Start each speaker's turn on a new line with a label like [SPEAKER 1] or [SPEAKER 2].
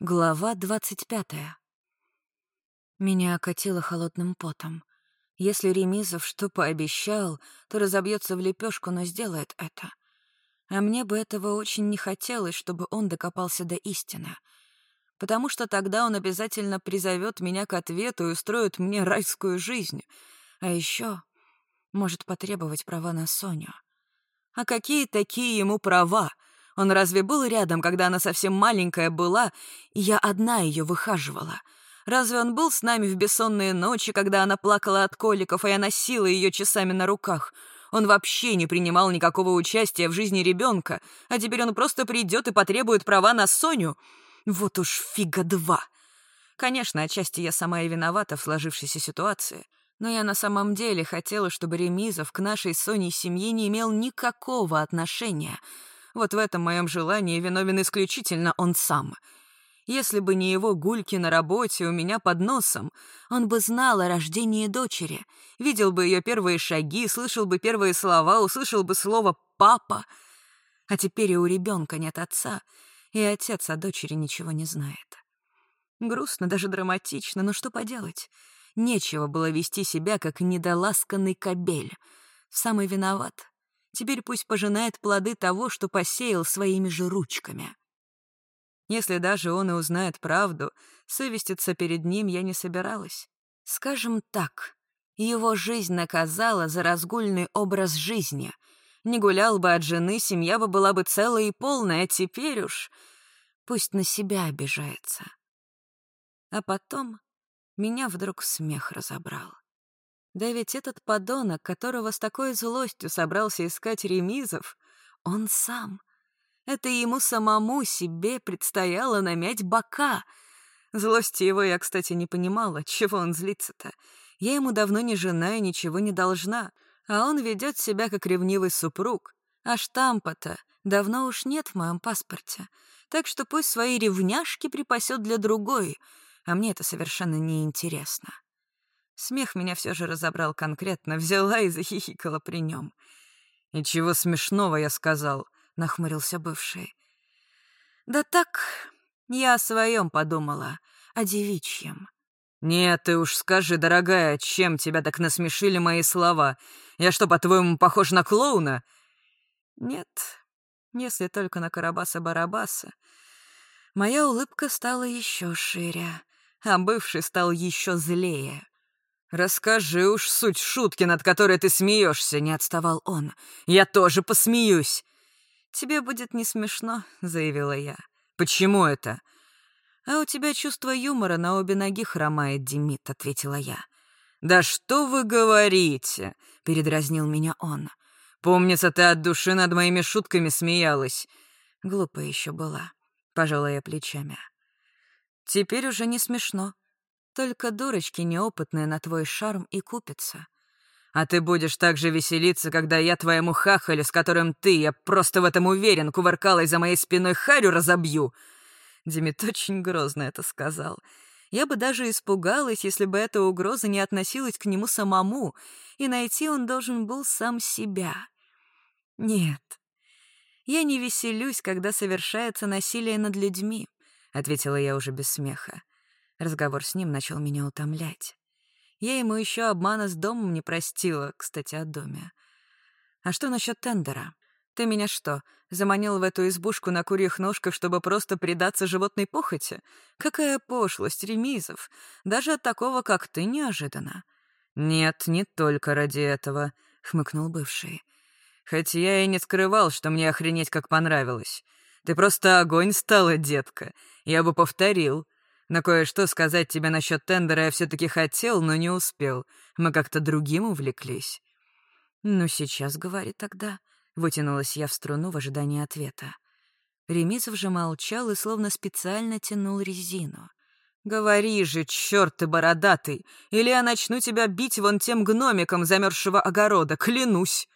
[SPEAKER 1] Глава двадцать пятая. Меня окатило холодным потом. Если Ремизов что пообещал, то разобьется в лепешку, но сделает это. А мне бы этого очень не хотелось, чтобы он докопался до истины. Потому что тогда он обязательно призовет меня к ответу и устроит мне райскую жизнь. А еще может потребовать права на Соню. А какие такие ему права? Он разве был рядом, когда она совсем маленькая была, и я одна ее выхаживала? Разве он был с нами в бессонные ночи, когда она плакала от коликов, и я носила ее часами на руках? Он вообще не принимал никакого участия в жизни ребенка, а теперь он просто придет и потребует права на Соню? Вот уж фига два. Конечно, отчасти я сама и виновата в сложившейся ситуации, но я на самом деле хотела, чтобы Ремизов к нашей Соне семье не имел никакого отношения — вот в этом моем желании виновен исключительно он сам. Если бы не его гульки на работе у меня под носом, он бы знал о рождении дочери, видел бы ее первые шаги, слышал бы первые слова, услышал бы слово «папа». А теперь и у ребенка нет отца, и отец о дочери ничего не знает. Грустно, даже драматично, но что поделать? Нечего было вести себя, как недоласканный кобель. Самый виноват Теперь пусть пожинает плоды того, что посеял своими же ручками. Если даже он и узнает правду, совеститься перед ним я не собиралась. Скажем так, его жизнь наказала за разгульный образ жизни. Не гулял бы от жены, семья бы была бы целая и полная, а теперь уж пусть на себя обижается. А потом меня вдруг смех разобрал. Да ведь этот подонок, которого с такой злостью собрался искать Ремизов, он сам. Это ему самому себе предстояло намять бока. Злости его я, кстати, не понимала, чего он злится-то. Я ему давно не жена и ничего не должна, а он ведет себя как ревнивый супруг. А штампа-то давно уж нет в моем паспорте. Так что пусть свои ревняшки припасет для другой, а мне это совершенно неинтересно. Смех меня все же разобрал конкретно, взяла и захихикала при нем. «И чего смешного я сказал?» — нахмурился бывший. «Да так, я о своем подумала, о девичьем». «Нет, ты уж скажи, дорогая, чем тебя так насмешили мои слова? Я что, по-твоему, похож на клоуна?» «Нет, если только на Карабаса-Барабаса». Моя улыбка стала еще шире, а бывший стал еще злее. «Расскажи уж суть шутки, над которой ты смеешься», — не отставал он. «Я тоже посмеюсь». «Тебе будет не смешно», — заявила я. «Почему это?» «А у тебя чувство юмора на обе ноги хромает, Демид», — ответила я. «Да что вы говорите?» — передразнил меня он. «Помнится, ты от души над моими шутками смеялась». Глупая еще была, пожала я плечами. «Теперь уже не смешно», только дурочки неопытные на твой шарм и купятся. А ты будешь так же веселиться, когда я твоему хахалю, с которым ты, я просто в этом уверен, кувыркалой за моей спиной харю разобью. Демид очень грозно это сказал. Я бы даже испугалась, если бы эта угроза не относилась к нему самому, и найти он должен был сам себя. Нет, я не веселюсь, когда совершается насилие над людьми, — ответила я уже без смеха. Разговор с ним начал меня утомлять. Я ему еще обмана с домом не простила, кстати, о доме. А что насчет тендера? Ты меня что, заманил в эту избушку на курьих ножках, чтобы просто предаться животной похоти? Какая пошлость, Ремизов! Даже от такого, как ты, неожиданно. Нет, не только ради этого, — хмыкнул бывший. Хоть я и не скрывал, что мне охренеть как понравилось. Ты просто огонь стала, детка. Я бы повторил. Но кое-что сказать тебе насчет тендера я все-таки хотел, но не успел. Мы как-то другим увлеклись. «Ну, сейчас, — говори тогда», — вытянулась я в струну в ожидании ответа. Ремизов же молчал и словно специально тянул резину. «Говори же, черт ты бородатый, или я начну тебя бить вон тем гномиком замерзшего огорода, клянусь!»